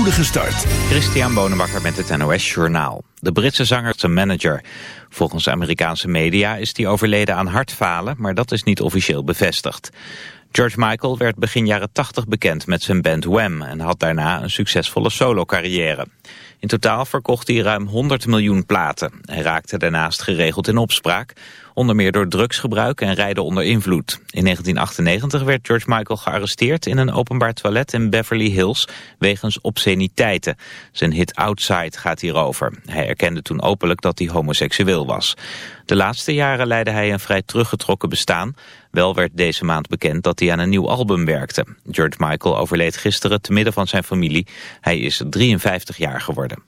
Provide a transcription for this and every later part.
spoedige start. Christian Bonenbakker met het NOS Journaal. De Britse zanger is manager. Volgens Amerikaanse media is hij overleden aan hartfalen, maar dat is niet officieel bevestigd. George Michael werd begin jaren 80 bekend met zijn band Wham en had daarna een succesvolle solo-carrière. In totaal verkocht hij ruim 100 miljoen platen. Hij raakte daarnaast geregeld in opspraak, onder meer door drugsgebruik en rijden onder invloed. In 1998 werd George Michael gearresteerd in een openbaar toilet in Beverly Hills wegens obsceniteiten. Zijn hit Outside gaat hierover. Hij erkende toen openlijk dat hij homoseksueel was. De laatste jaren leidde hij een vrij teruggetrokken bestaan. Wel werd deze maand bekend dat hij aan een nieuw album werkte. George Michael overleed gisteren te midden van zijn familie. Hij is 53 jaar geworden.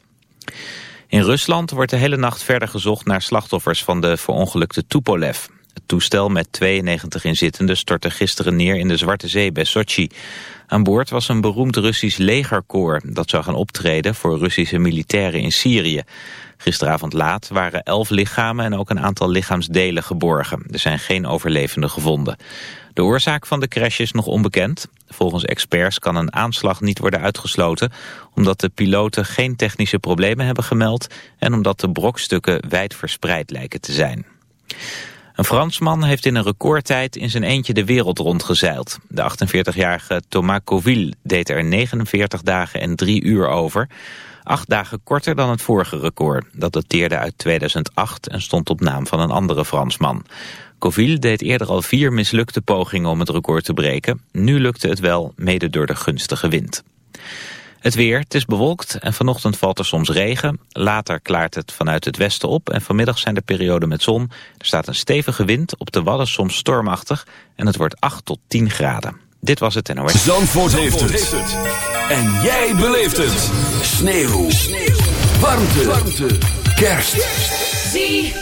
In Rusland wordt de hele nacht verder gezocht naar slachtoffers van de verongelukte Tupolev. Het toestel met 92 inzittenden stortte gisteren neer in de Zwarte Zee bij Sochi. Aan boord was een beroemd Russisch legerkoor dat zou gaan optreden voor Russische militairen in Syrië. Gisteravond laat waren elf lichamen en ook een aantal lichaamsdelen geborgen. Er zijn geen overlevenden gevonden. De oorzaak van de crash is nog onbekend. Volgens experts kan een aanslag niet worden uitgesloten... omdat de piloten geen technische problemen hebben gemeld... en omdat de brokstukken wijd verspreid lijken te zijn. Een Fransman heeft in een recordtijd in zijn eentje de wereld rondgezeild. De 48-jarige Thomas Coville deed er 49 dagen en 3 uur over... Acht dagen korter dan het vorige record. Dat dateerde uit 2008 en stond op naam van een andere Fransman. Coville deed eerder al vier mislukte pogingen om het record te breken. Nu lukte het wel, mede door de gunstige wind. Het weer, het is bewolkt en vanochtend valt er soms regen. Later klaart het vanuit het westen op en vanmiddag zijn er perioden met zon. Er staat een stevige wind, op de Wadden soms stormachtig en het wordt 8 tot 10 graden. Dit was het NOS. Zandvoort, heeft, het. En jij beleeft het. Sneeuw. Sneeuw. Warmte. Warmte. Kerst. ZFM.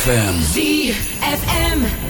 ZFM. ZFM.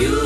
you.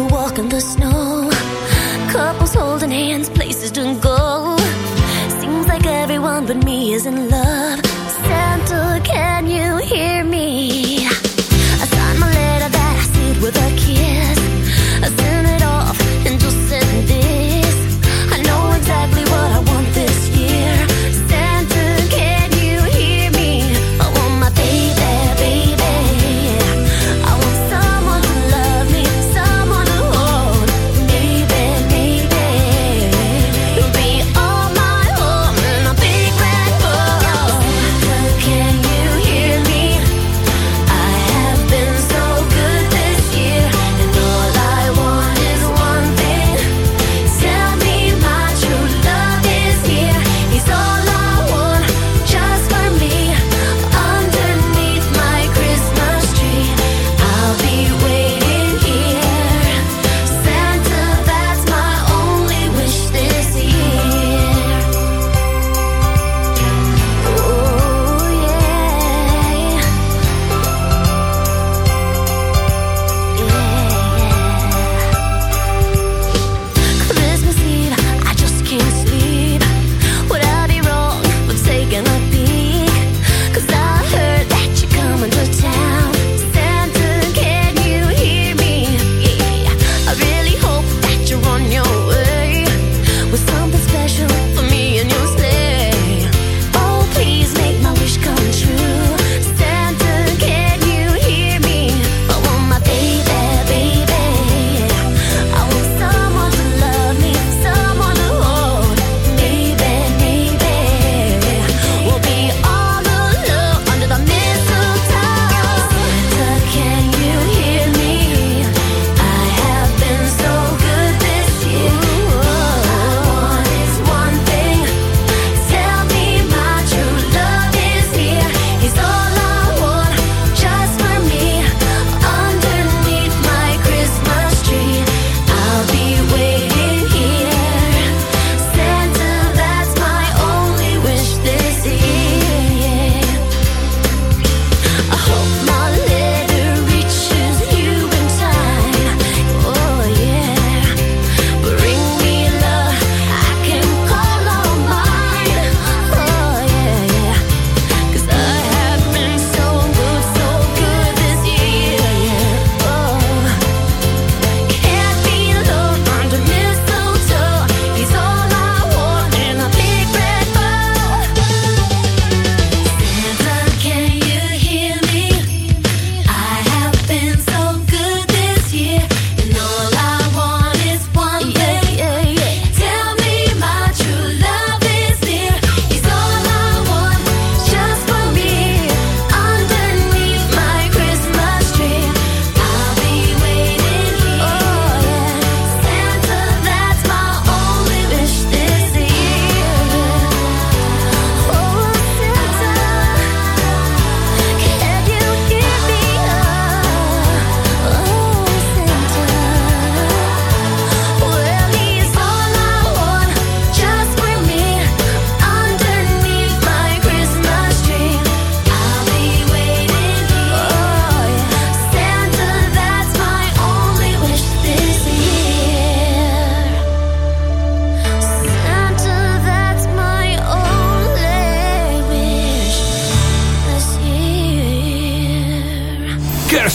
a walk in the snow. Couples holding hands, places to go. Seems like everyone but me is in love.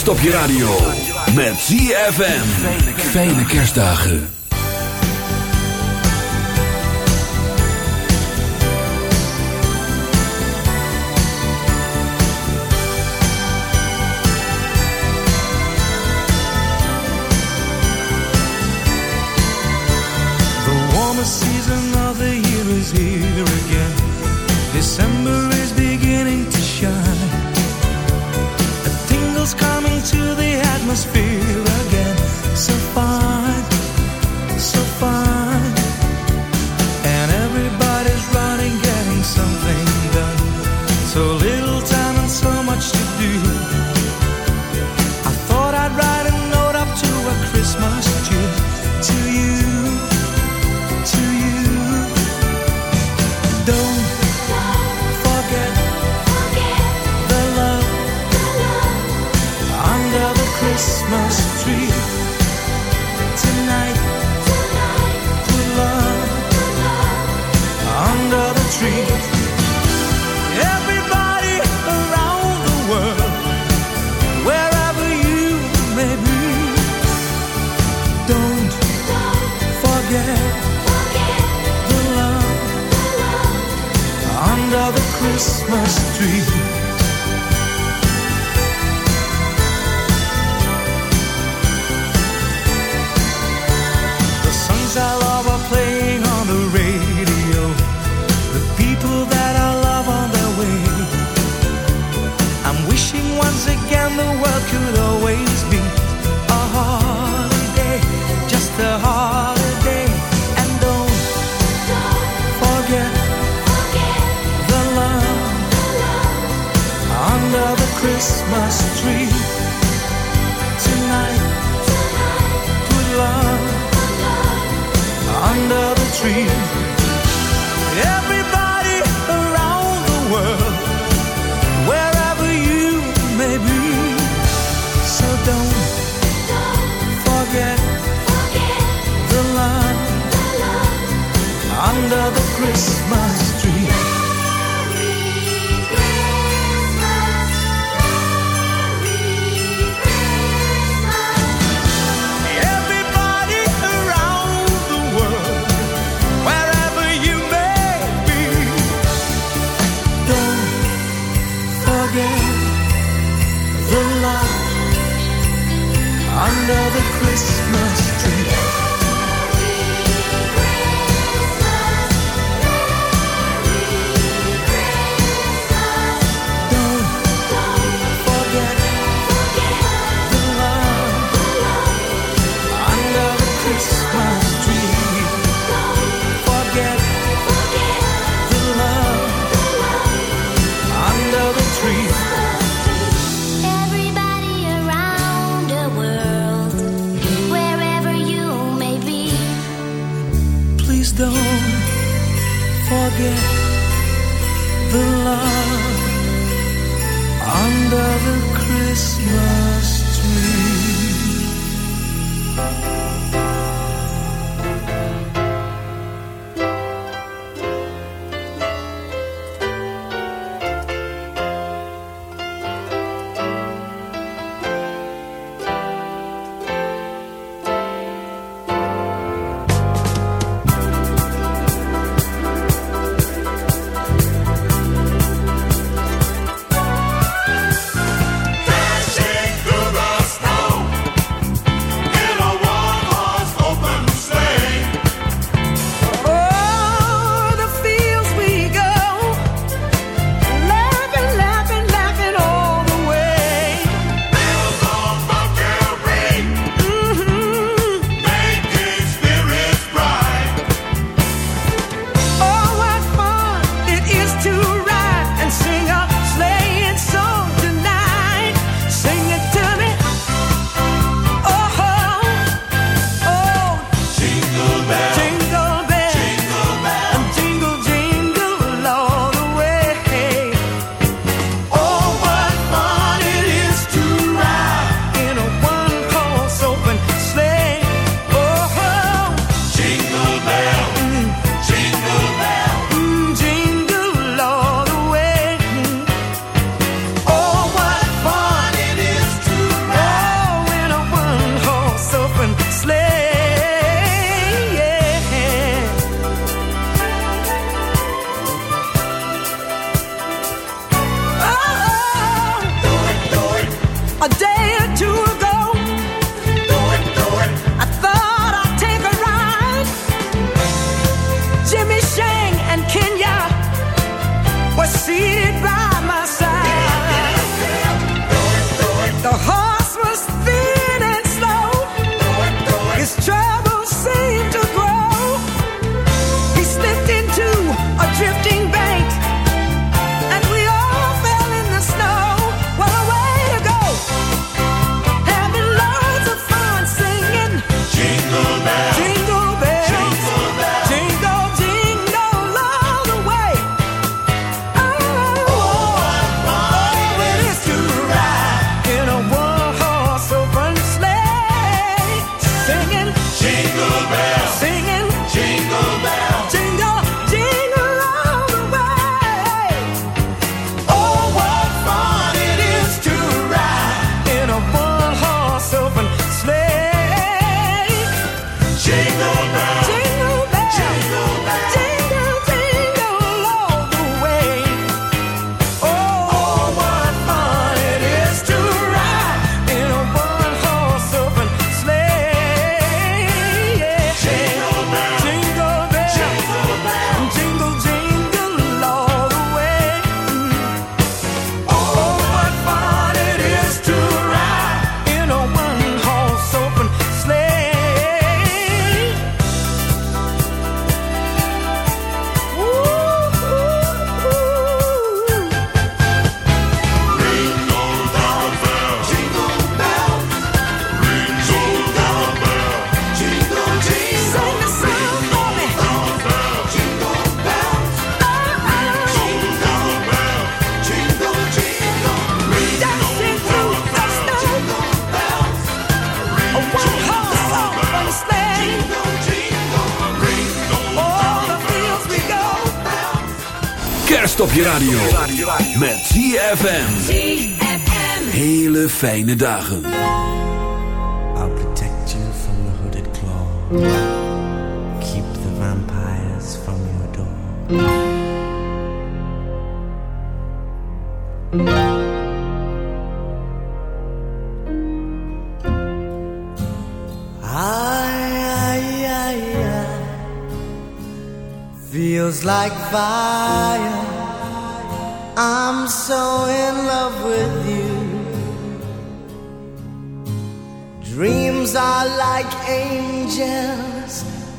Kerst op je radio. Met ZFM. Fijne kerstdagen. seated by. Kerst op je radio. Met ZFM. Hele fijne dagen. I'll protect you from the hooded claw. Keep the vampires from your door. feels like fire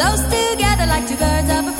close together like two birds of a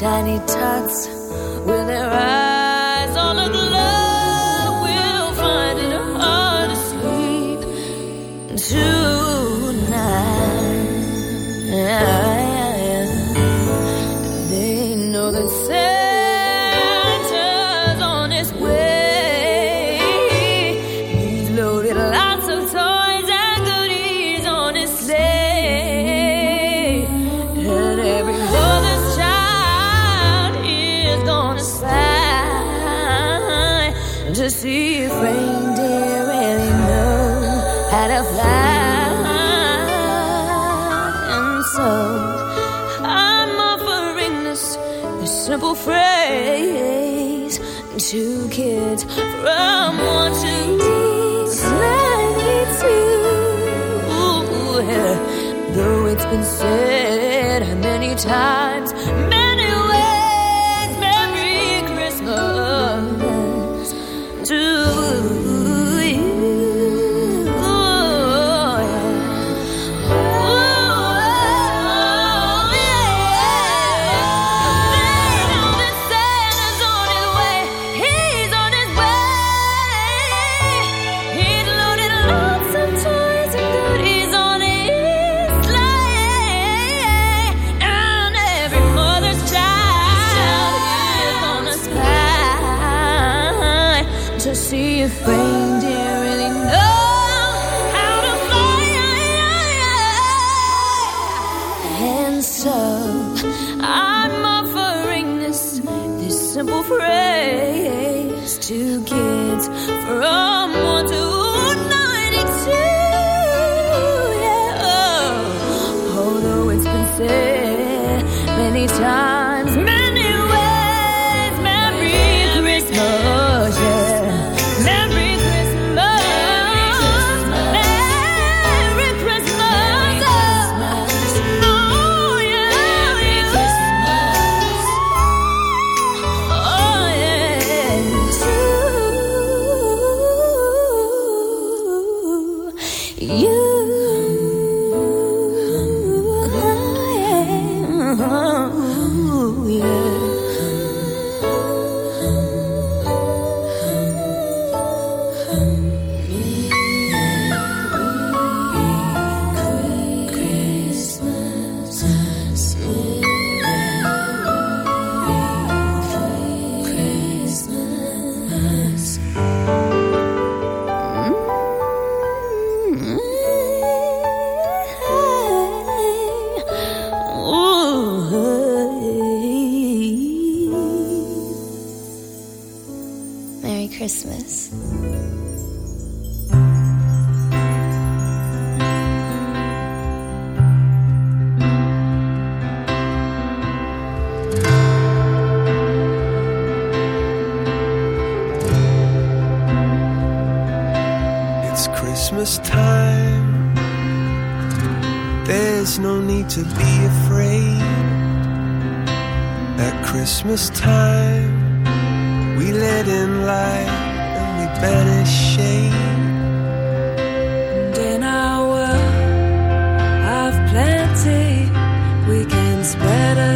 tiny tots with their eyes. been said many times. simple phrase to kids from one to ninety-two. Yeah, oh, although it's been said.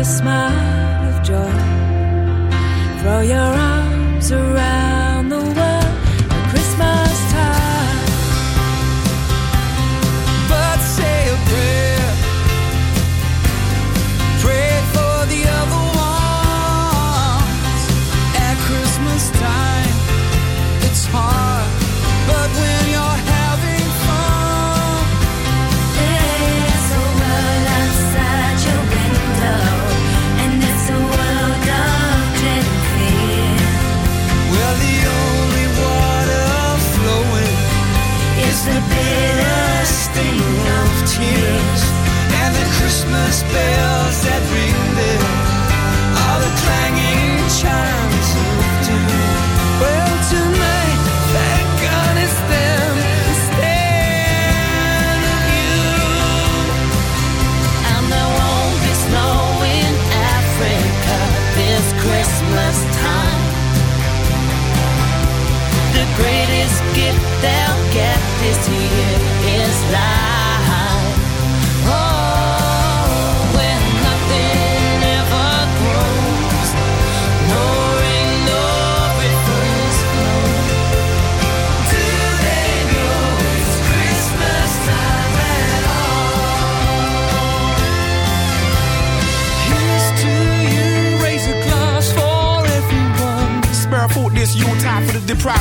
smile of joy. Throw your arms.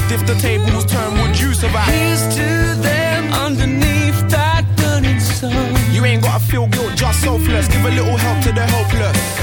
left if the tables turned? Would you survive? Here's to them underneath that burning sun. You ain't gotta feel guilt, just selfless. Give a little help to the helpless.